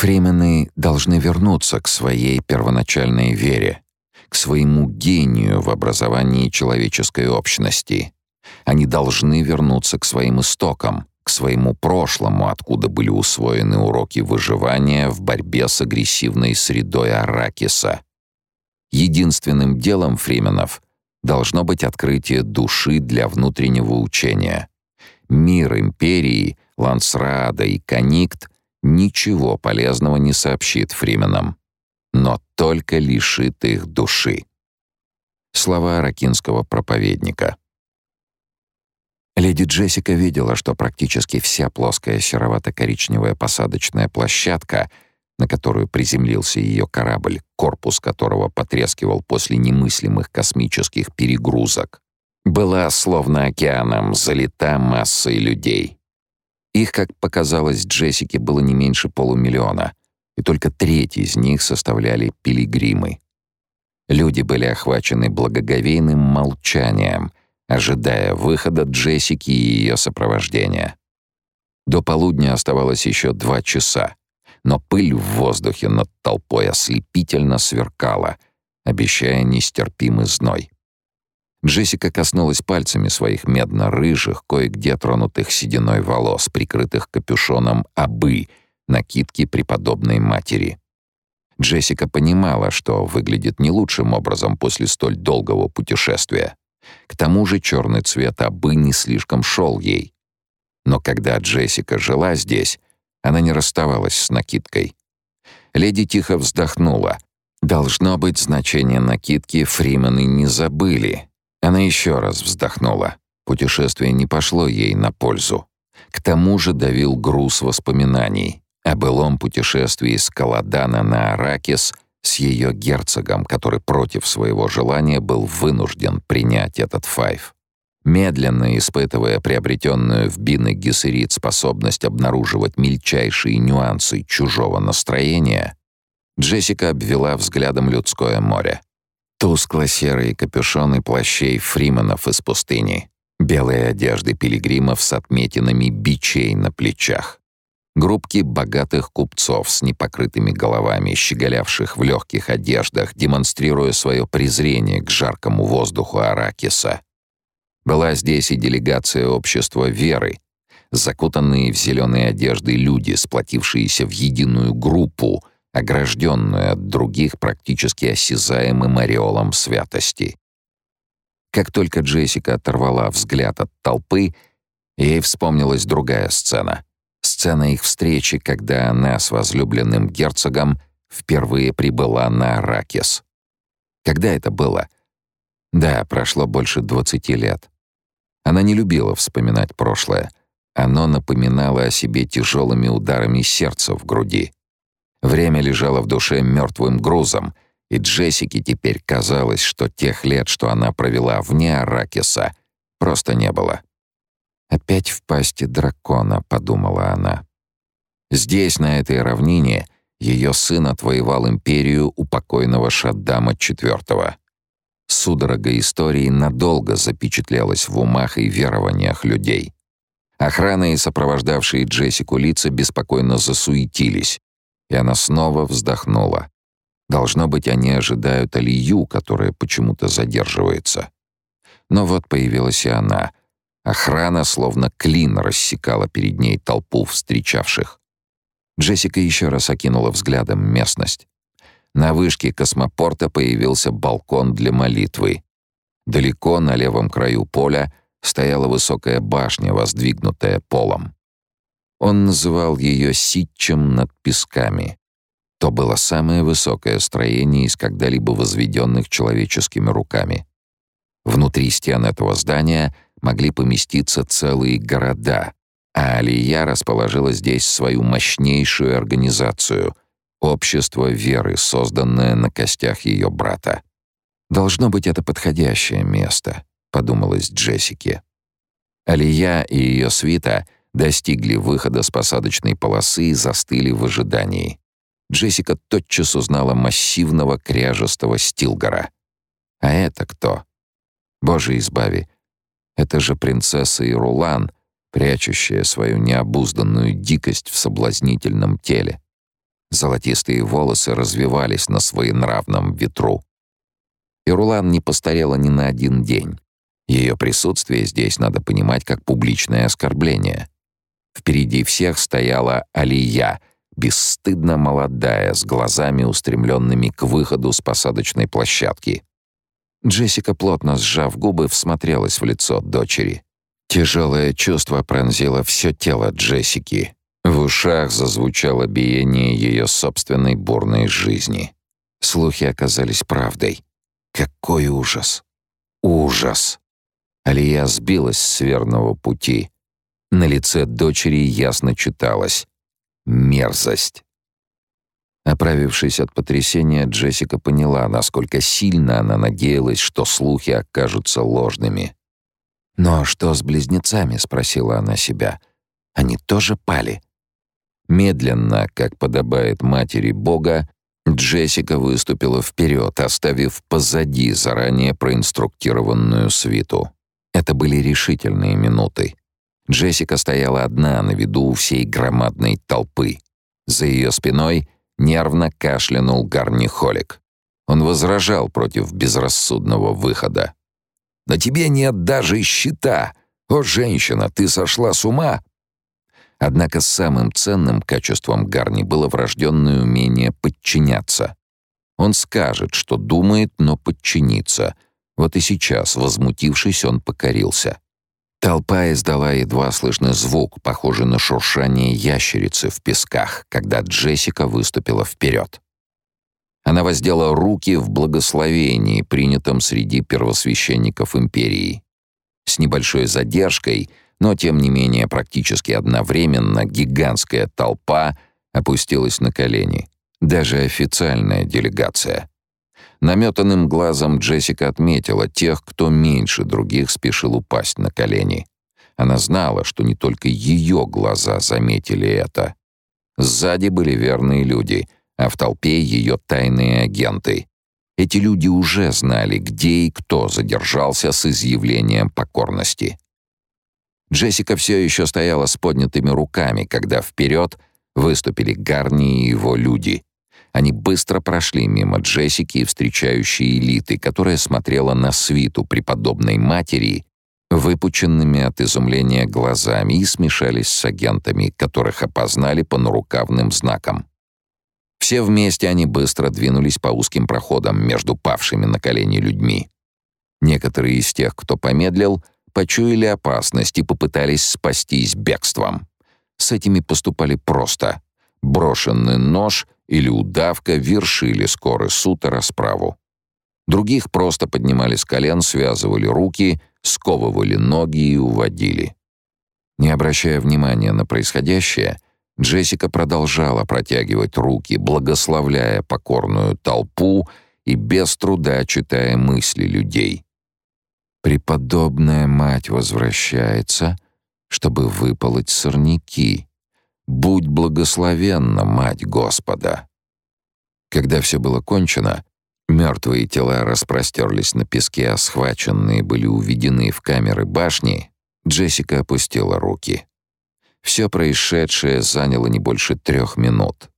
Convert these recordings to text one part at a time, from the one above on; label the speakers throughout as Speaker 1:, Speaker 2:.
Speaker 1: Фримены должны вернуться к своей первоначальной вере, к своему гению в образовании человеческой общности. Они должны вернуться к своим истокам, к своему прошлому, откуда были усвоены уроки выживания в борьбе с агрессивной средой Аракиса. Единственным делом фрименов должно быть открытие души для внутреннего учения. Мир империи, Лансрада и Каникт ничего полезного не сообщит фрименам, но только лишит их души. Слова аракинского проповедника. Леди Джессика видела, что практически вся плоская серовато-коричневая посадочная площадка, на которую приземлился ее корабль, корпус которого потрескивал после немыслимых космических перегрузок, была словно океаном залита массой людей. Их, как показалось Джессике, было не меньше полумиллиона, и только треть из них составляли пилигримы. Люди были охвачены благоговейным молчанием, ожидая выхода Джессики и ее сопровождения. До полудня оставалось еще два часа, но пыль в воздухе над толпой ослепительно сверкала, обещая нестерпимый зной. Джессика коснулась пальцами своих медно-рыжих, кое-где тронутых сединой волос, прикрытых капюшоном абы, накидки преподобной матери. Джессика понимала, что выглядит не лучшим образом после столь долгого путешествия. К тому же черный цвет абы не слишком шел ей. Но когда Джессика жила здесь, она не расставалась с накидкой. Леди тихо вздохнула. Должно быть, значение накидки Фримены не забыли, она еще раз вздохнула. Путешествие не пошло ей на пользу. К тому же давил груз воспоминаний о былом путешествии с Каладана на Аракис с ее герцогом, который против своего желания был вынужден принять этот файф. Медленно испытывая приобретенную в Бине Гессерит способность обнаруживать мельчайшие нюансы чужого настроения, Джессика обвела взглядом людское море. Тускло-серые капюшоны плащей фриманов из пустыни, белые одежды пилигримов с отметинами бичей на плечах, группки богатых купцов с непокрытыми головами, щеголявших в легких одеждах, демонстрируя свое презрение к жаркому воздуху Аракиса. Была здесь и делегация общества веры, закутанные в зеленые одежды люди, сплотившиеся в единую группу — огражденную от других практически осязаемым ореолом святости. Как только Джессика оторвала взгляд от толпы, ей вспомнилась другая сцена. Сцена их встречи, когда она с возлюбленным герцогом впервые прибыла на Аракис. Когда это было? Да, прошло больше двадцати лет. Она не любила вспоминать прошлое. Оно напоминало о себе тяжелыми ударами сердца в груди. Время лежало в душе мертвым грузом, и Джессике теперь казалось, что тех лет, что она провела вне Аракиса, просто не было. «Опять в пасти дракона», — подумала она. Здесь, на этой равнине, ее сын отвоевал империю у покойного Шаддама IV. Судорога истории надолго запечатлелась в умах и верованиях людей. Охрана и сопровождавшие Джессику лица беспокойно засуетились, и она снова вздохнула. Должно быть, они ожидают Алию, которая почему-то задерживается. Но вот появилась и она. Охрана словно клин рассекала перед ней толпу встречавших. Джессика еще раз окинула взглядом местность. На вышке космопорта появился балкон для молитвы. Далеко на левом краю поля стояла высокая башня, воздвигнутая полом. Он называл ее «ситчем над песками». То было самое высокое строение из когда-либо возведенных человеческими руками. Внутри стен этого здания могли поместиться целые города, а Алия расположила здесь свою мощнейшую организацию — общество веры, созданное на костях ее брата. «Должно быть, это подходящее место», — подумалось Джессике. Алия и ее свита — достигли выхода с посадочной полосы и застыли в ожидании. Джессика тотчас узнала массивного кряжестого Стилгора. А это кто? Боже избави, это же принцесса Ирулан, прячущая свою необузданную дикость в соблазнительном теле. Золотистые волосы развивались на своенравном ветру. Ирулан не постарела ни на один день. Ее присутствие здесь надо понимать как публичное оскорбление. Впереди всех стояла Алия, бесстыдно молодая, с глазами устремленными к выходу с посадочной площадки. Джессика, плотно сжав губы, всмотрелась в лицо дочери. Тяжелое чувство пронзило все тело Джессики. В ушах зазвучало биение ее собственной бурной жизни. Слухи оказались правдой. Какой ужас! Ужас! Алия сбилась с верного пути. На лице дочери ясно читалось «мерзость». Оправившись от потрясения, Джессика поняла, насколько сильно она надеялась, что слухи окажутся ложными. «Но что с близнецами?» — спросила она себя. «Они тоже пали?» Медленно, как подобает матери Бога, Джессика выступила вперед, оставив позади заранее проинструктированную свиту. Это были решительные минуты. Джессика стояла одна на виду у всей громадной толпы. За ее спиной нервно кашлянул гарнихолик. Он возражал против безрассудного выхода. «На тебе нет даже щита! О, женщина, ты сошла с ума!» Однако самым ценным качеством Гарни было врожденное умение подчиняться. Он скажет, что думает, но подчинится. Вот и сейчас, возмутившись, он покорился. Толпа издала едва слышный звук, похожий на шуршание ящерицы в песках, когда Джессика выступила вперед. Она воздела руки в благословении, принятом среди первосвященников империи. С небольшой задержкой, но тем не менее практически одновременно, гигантская толпа опустилась на колени. Даже официальная делегация. Наметанным глазом Джессика отметила тех, кто меньше других спешил упасть на колени. Она знала, что не только ее глаза заметили это. Сзади были верные люди, а в толпе ее тайные агенты. Эти люди уже знали, где и кто задержался с изъявлением покорности. Джессика все еще стояла с поднятыми руками, когда вперед выступили Гарни и его люди — они быстро прошли мимо Джессики и встречающей элиты, которая смотрела на свиту преподобной матери выпученными от изумления глазами и смешались с агентами, которых опознали по нарукавным знакам. Все вместе они быстро двинулись по узким проходам между павшими на колени людьми. Некоторые из тех, кто помедлил, почуяли опасность и попытались спастись бегством. С этими поступали просто. Брошенный нож — или удавка вершили скорый суд и расправу. Других просто поднимали с колен, связывали руки, сковывали ноги и уводили. Не обращая внимания на происходящее, Джессика продолжала протягивать руки, благословляя покорную толпу и без труда читая мысли людей. «Преподобная мать возвращается, чтобы выполоть сорняки», Будь благословенна, мать Господа. Когда все было кончено, мертвые тела распростерлись на песке, а схваченные были уведены в камеры башни, Джессика опустила руки. Все происшедшее заняло не больше трех минут.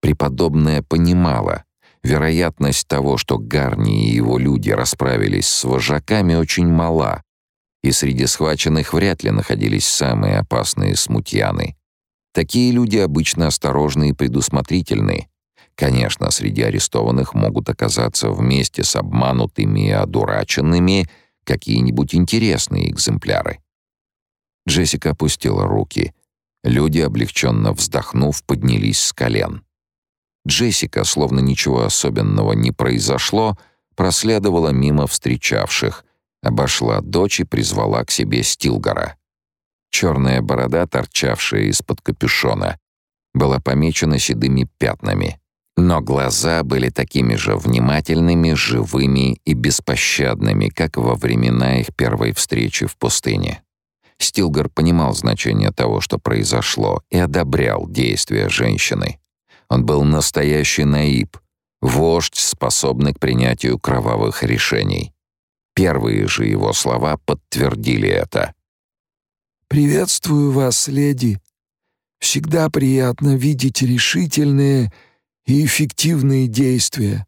Speaker 1: Преподобная понимала, вероятность того, что Гарни и его люди расправились с вожаками, очень мала, и среди схваченных вряд ли находились самые опасные смутьяны. Такие люди обычно осторожны и предусмотрительны. Конечно, среди арестованных могут оказаться вместе с обманутыми и одураченными какие-нибудь интересные экземпляры. Джессика опустила руки. Люди, облегченно вздохнув, поднялись с колен. Джессика, словно ничего особенного не произошло, проследовала мимо встречавших, обошла дочь и призвала к себе Стилгора. Черная борода, торчавшая из-под капюшона, была помечена седыми пятнами. Но глаза были такими же внимательными, живыми и беспощадными, как во времена их первой встречи в пустыне. Стилгар понимал значение того, что произошло, и одобрял действия женщины. Он был настоящий наиб, вождь, способный к принятию кровавых решений. Первые же его слова подтвердили это.
Speaker 2: «Приветствую вас, леди!» Всегда приятно видеть решительные и эффективные действия».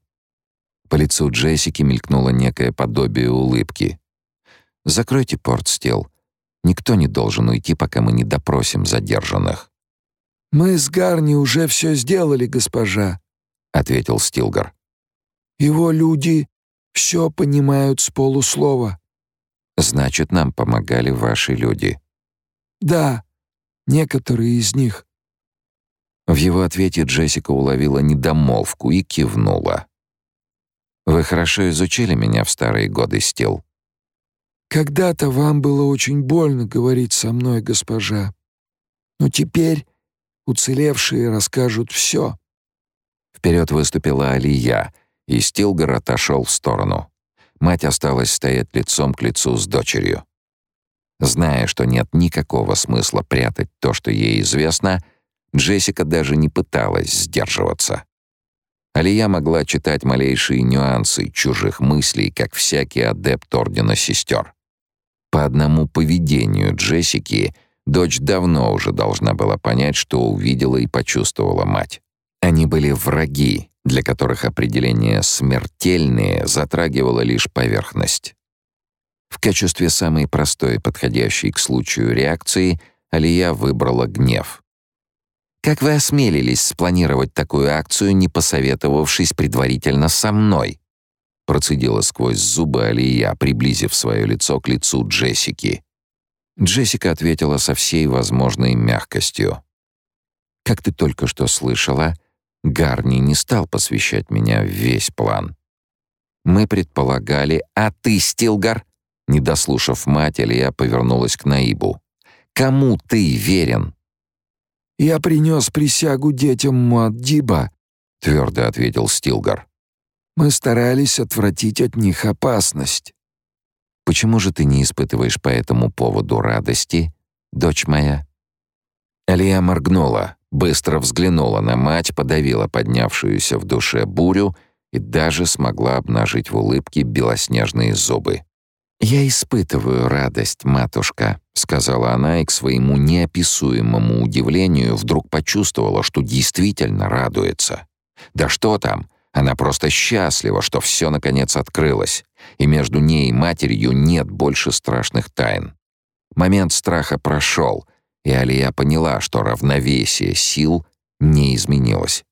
Speaker 1: По лицу Джессики мелькнуло некое подобие улыбки. «Закройте портстел. Никто не должен уйти, пока мы не допросим задержанных».
Speaker 2: «Мы с Гарни уже все сделали, госпожа», — ответил Стилгар. «Его люди все понимают с полуслова».
Speaker 1: «Значит, нам помогали ваши люди».
Speaker 2: «Да, некоторые из них».
Speaker 1: В его ответе Джессика уловила недомолвку и кивнула. «Вы хорошо изучили меня в старые годы, Стил?»
Speaker 2: «Когда-то вам было очень больно говорить со мной, госпожа. Но теперь уцелевшие расскажут все».
Speaker 1: Вперед выступила Алия, и Стилгар отошел в сторону. Мать осталась стоять лицом к лицу с дочерью. Зная, что нет никакого смысла прятать то, что ей известно, Джессика даже не пыталась сдерживаться. Алия могла читать малейшие нюансы чужих мыслей, как всякий адепт Ордена Сестер. По одному поведению Джессики дочь давно уже должна была понять, что увидела и почувствовала мать. Они были враги, для которых определение «смертельные» затрагивало лишь поверхность. В качестве самой простой и подходящей к случаю реакции Алия выбрала гнев. «Как вы осмелились спланировать такую акцию, не посоветовавшись предварительно со мной?» Процедила сквозь зубы Алия, приблизив свое лицо к лицу Джессики. Джессика ответила со всей возможной мягкостью. «Как ты только что слышала, Гарни не стал посвящать меня весь план. Мы предполагали, а ты, Стилгар, не дослушав мать, Илья повернулась к Наибу. Кому ты верен?
Speaker 2: Я принес присягу детям Муаддиба, твердо ответил Стилгар. Мы старались отвратить от них опасность.
Speaker 1: Почему же ты не испытываешь по этому поводу радости, дочь моя? Алия моргнула, быстро взглянула на мать, подавила поднявшуюся в душе бурю и даже смогла обнажить в улыбке белоснежные зубы. «Я испытываю радость, матушка», — сказала она и к своему неописуемому удивлению вдруг почувствовала, что действительно радуется. «Да что там, она просто счастлива, что все наконец открылось, и между ней и матерью нет больше страшных тайн. Момент страха прошел, и Алия поняла, что равновесие сил не изменилось.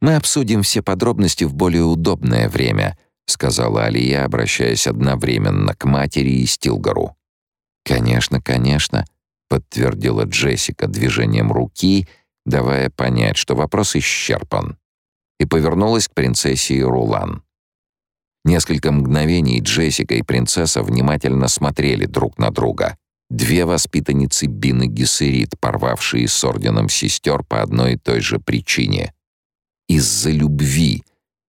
Speaker 1: «Мы обсудим все подробности в более удобное время», — сказала Алия, обращаясь одновременно к матери и Стилгару. «Конечно, конечно», — подтвердила Джессика движением руки, давая понять, что вопрос исчерпан, и повернулась к принцессе Рулан. Несколько мгновений Джессика и принцесса внимательно смотрели друг на друга — Две воспитанницы Бины Гессерит, порвавшие с орденом сестер по одной и той же причине. Из-за любви,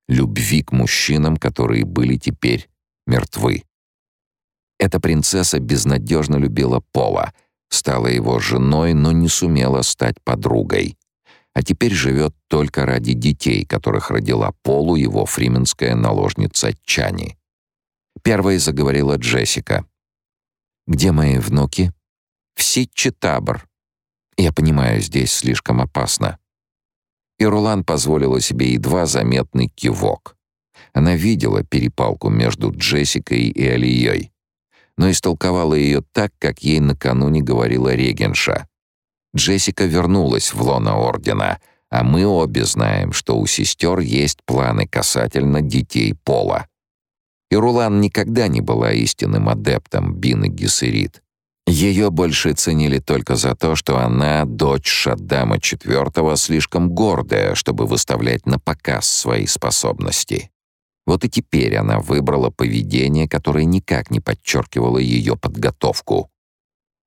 Speaker 1: любви к мужчинам, которые были теперь мертвы. Эта принцесса безнадежно любила Пола, стала его женой, но не сумела стать подругой. А теперь живет только ради детей, которых родила Полу его фрименская наложница Чани. Первой заговорила Джессика. Где мои внуки? В Ситче-Табор. Я понимаю, здесь слишком опасно. И Рулан позволила себе едва заметный кивок. Она видела перепалку между Джессикой и Алией, но истолковала ее так, как ей накануне говорила регенша. Джессика вернулась в лоно Ордена, а мы обе знаем, что у сестер есть планы касательно детей Пола. И Рулан никогда не была истинным адептом Бины Гессерит. Ее больше ценили только за то, что она, дочь Шаддама IV, слишком гордая, чтобы выставлять на показ свои способности. Вот и теперь она выбрала поведение, которое никак не подчеркивало ее подготовку.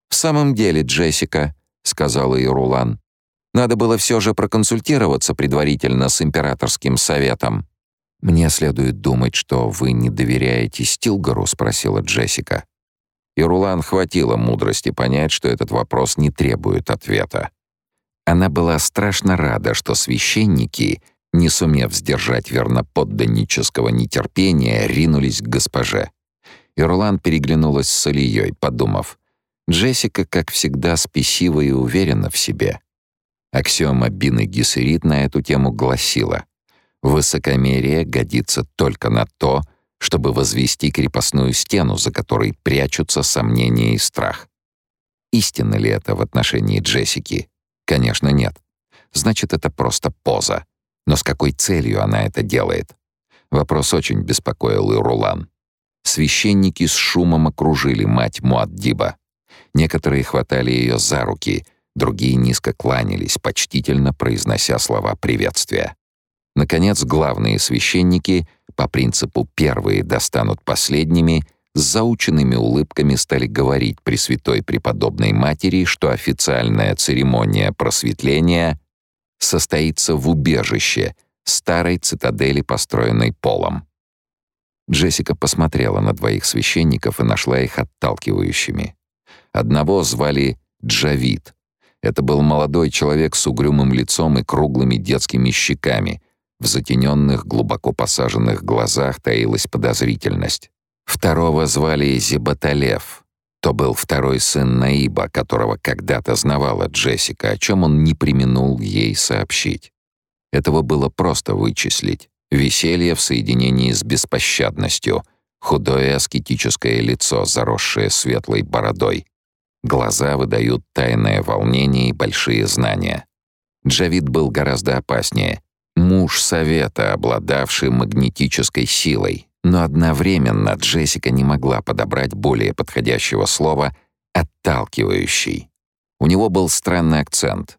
Speaker 1: «В самом деле, Джессика», — сказала ей Рулан, — «надо было все же проконсультироваться предварительно с императорским советом». «Мне следует думать, что вы не доверяете Стилгару?» — спросила Джессика. И Рулан хватило мудрости понять, что этот вопрос не требует ответа. Она была страшно рада, что священники, не сумев сдержать верноподданнического нетерпения, ринулись к госпоже. И Рулан переглянулась с Алией, подумав, Джессика, как всегда, спесива и уверена в себе. Аксиома Бины Гессерит на эту тему гласила «Высокомерие годится только на то, чтобы возвести крепостную стену, за которой прячутся сомнения и страх». Истинно ли это в отношении Джессики? Конечно, нет. Значит, это просто поза. Но с какой целью она это делает? Вопрос очень беспокоил и Рулан. Священники с шумом окружили мать Муаддиба. Некоторые хватали ее за руки, другие низко кланялись, почтительно произнося слова приветствия. Наконец, главные священники, по принципу «первые достанут последними», с заученными улыбками стали говорить Пресвятой Преподобной Матери, что официальная церемония просветления состоится в убежище, старой цитадели, построенной полом. Джессика посмотрела на двоих священников и нашла их отталкивающими. Одного звали Джавид. Это был молодой человек с угрюмым лицом и круглыми детскими щеками. В затененных, глубоко посаженных глазах таилась подозрительность. Второго звали Зибаталев. То был второй сын Наиба, которого когда-то знавала Джессика, о чем он не применул ей сообщить. Этого было просто вычислить. Веселье в соединении с беспощадностью, худое аскетическое лицо, заросшее светлой бородой. Глаза выдают тайное волнение и большие знания. Джавид был гораздо опаснее. Муж совета, обладавший магнетической силой. Но одновременно Джессика не могла подобрать более подходящего слова «отталкивающий». У него был странный акцент,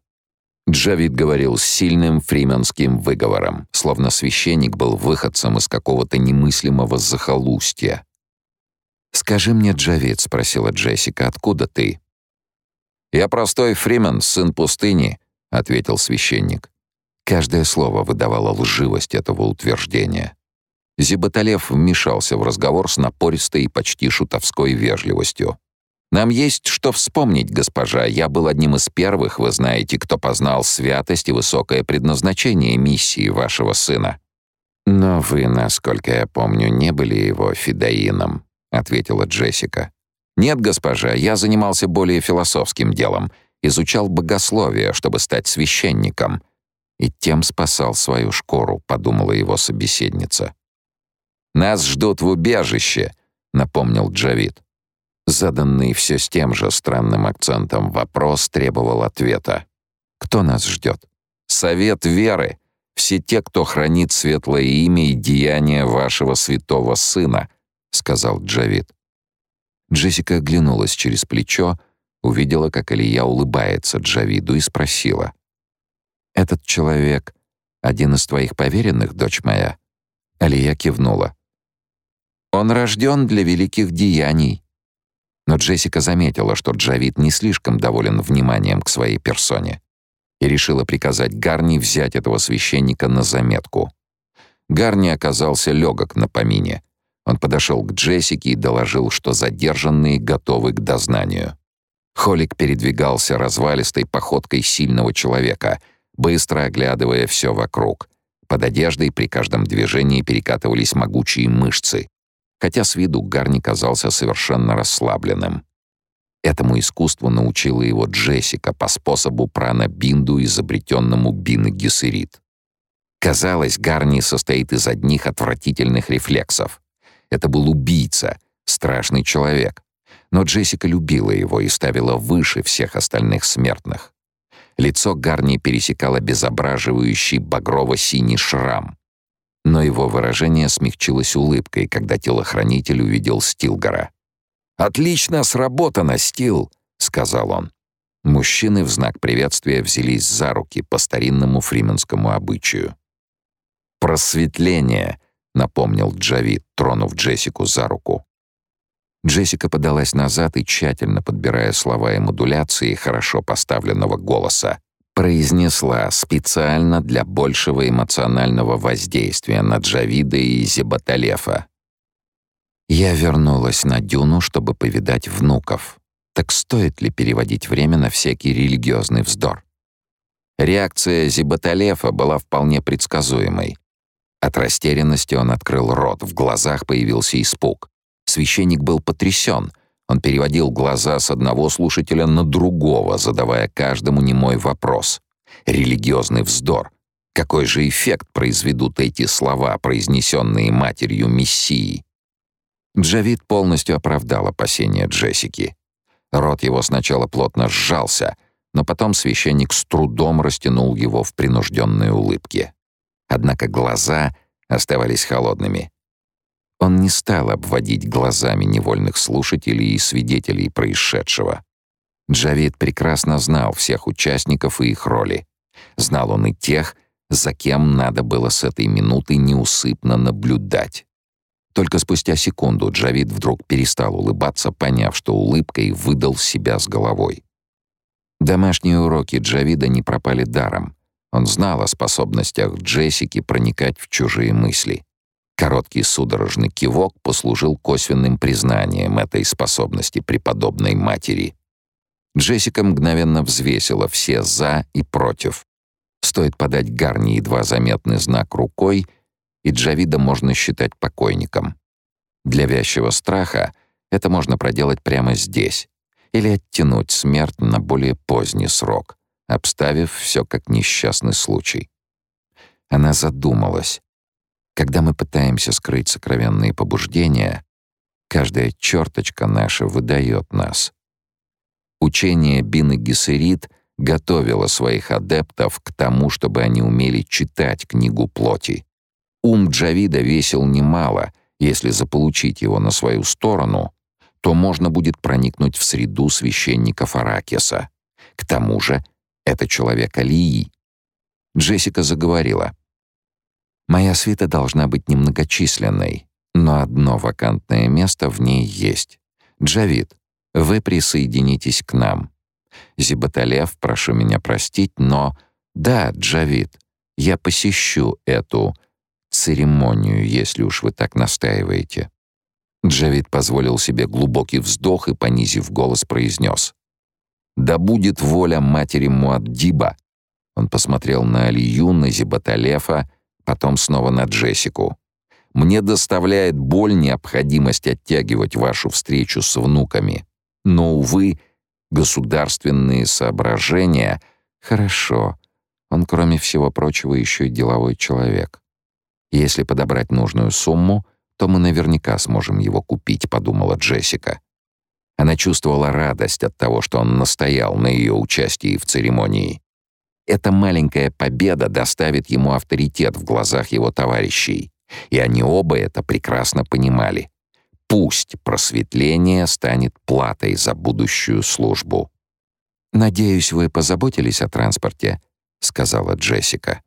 Speaker 1: Джавид говорил с сильным фрименским выговором, словно священник был выходцем из какого-то немыслимого захолустья. «Скажи мне, Джавид», — спросила Джессика, — «откуда ты?» «Я простой фримен, сын пустыни», — ответил священник. Каждое слово выдавало лживость этого утверждения. Зиботалев вмешался в разговор с напористой и почти шутовской вежливостью. Нам есть что вспомнить, госпожа. Я был одним из первых, вы знаете, кто познал святость и высокое предназначение миссии вашего сына. Но вы, насколько я помню, не были его фидаином, ответила Джессика. Нет, госпожа, я занимался более философским делом, изучал богословие, чтобы стать священником, и тем спасал свою шкуру, подумала его собеседница. Нас ждут в убежище, напомнил Джавид. Заданный все с тем же странным акцентом вопрос требовал ответа. «Кто нас ждет?» «Совет веры. Все те, кто хранит светлое имя и деяния вашего святого сына», — сказал Джавид. Джессика оглянулась через плечо, увидела, как Илья улыбается Джавиду и спросила. «Этот человек — один из твоих поверенных, дочь моя?» Алия кивнула. «Он рожден для великих деяний», но Джессика заметила, что Джавид не слишком доволен вниманием к своей персоне и решила приказать Гарни взять этого священника на заметку. Гарни оказался легок на помине. Он подошел к Джессике и доложил, что задержанные готовы к дознанию. Холик передвигался развалистой походкой сильного человека, быстро оглядывая все вокруг. Под одеждой при каждом движении перекатывались могучие мышцы, хотя с виду Гарни казался совершенно расслабленным. Этому искусству научила его Джессика по способу прана-бинду, изобретенному Бины Гессерит. Казалось, Гарни состоит из одних отвратительных рефлексов. Это был убийца, страшный человек. Но Джессика любила его и ставила выше всех остальных смертных. Лицо Гарни пересекало безображивающий багрово-синий шрам но его выражение смягчилось улыбкой, когда телохранитель увидел Стилгора. «Отлично сработано, Стил!» — сказал он. Мужчины в знак приветствия взялись за руки по старинному фрименскому обычаю. «Просветление!» — напомнил Джавид, тронув Джессику за руку. Джессика подалась назад и, тщательно подбирая слова и модуляции хорошо поставленного голоса, произнесла специально для большего эмоционального воздействия на Джавида и Зебаталефа. Я вернулась на дюну, чтобы повидать внуков. Так стоит ли переводить время на всякий религиозный вздор? Реакция Зибаталефа была вполне предсказуемой. От растерянности он открыл рот, в глазах появился испуг. Священник был потрясен — он переводил глаза с одного слушателя на другого, задавая каждому немой вопрос. Религиозный вздор. Какой же эффект произведут эти слова, произнесенные матерью Мессии? Джавид полностью оправдал опасения Джессики. Рот его сначала плотно сжался, но потом священник с трудом растянул его в принужденной улыбке. Однако глаза оставались холодными. Он не стал обводить глазами невольных слушателей и свидетелей происшедшего. Джавид прекрасно знал всех участников и их роли. Знал он и тех, за кем надо было с этой минуты неусыпно наблюдать. Только спустя секунду Джавид вдруг перестал улыбаться, поняв, что улыбкой выдал себя с головой. Домашние уроки Джавида не пропали даром. Он знал о способностях Джессики проникать в чужие мысли. Короткий судорожный кивок послужил косвенным признанием этой способности преподобной матери. Джессика мгновенно взвесила все «за» и «против». Стоит подать Гарни едва заметный знак рукой, и Джавида можно считать покойником. Для вязчего страха это можно проделать прямо здесь или оттянуть смерть на более поздний срок, обставив все как несчастный случай. Она задумалась. Когда мы пытаемся скрыть сокровенные побуждения, каждая черточка наша выдает нас. Учение Бины Гессерит готовило своих адептов к тому, чтобы они умели читать книгу плоти. Ум Джавида весил немало, если заполучить его на свою сторону, то можно будет проникнуть в среду священников Аракеса. К тому же это человек Алии. Джессика заговорила. «Моя свита должна быть немногочисленной, но одно вакантное место в ней есть. Джавид, вы присоединитесь к нам. Зибаталев, прошу меня простить, но... Да, Джавид, я посещу эту церемонию, если уж вы так настаиваете». Джавид позволил себе глубокий вздох и, понизив голос, произнес. «Да будет воля матери Муаддиба!» Он посмотрел на Алию, на Зибаталефа, потом снова на Джессику. «Мне доставляет боль необходимость оттягивать вашу встречу с внуками. Но, увы, государственные соображения... Хорошо. Он, кроме всего прочего, еще и деловой человек. Если подобрать нужную сумму, то мы наверняка сможем его купить, подумала Джессика. Она чувствовала радость от того, что он настоял на ее участии в церемонии. Эта маленькая победа доставит ему авторитет в глазах его товарищей, и они оба это прекрасно понимали. Пусть просветление станет платой за будущую службу. «Надеюсь, вы позаботились о транспорте», — сказала Джессика.